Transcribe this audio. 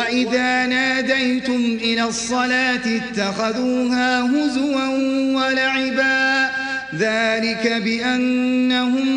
وإذا ناديتم إلى الصلاة اتخذوها هزوا ولعبا ذلك بأنهم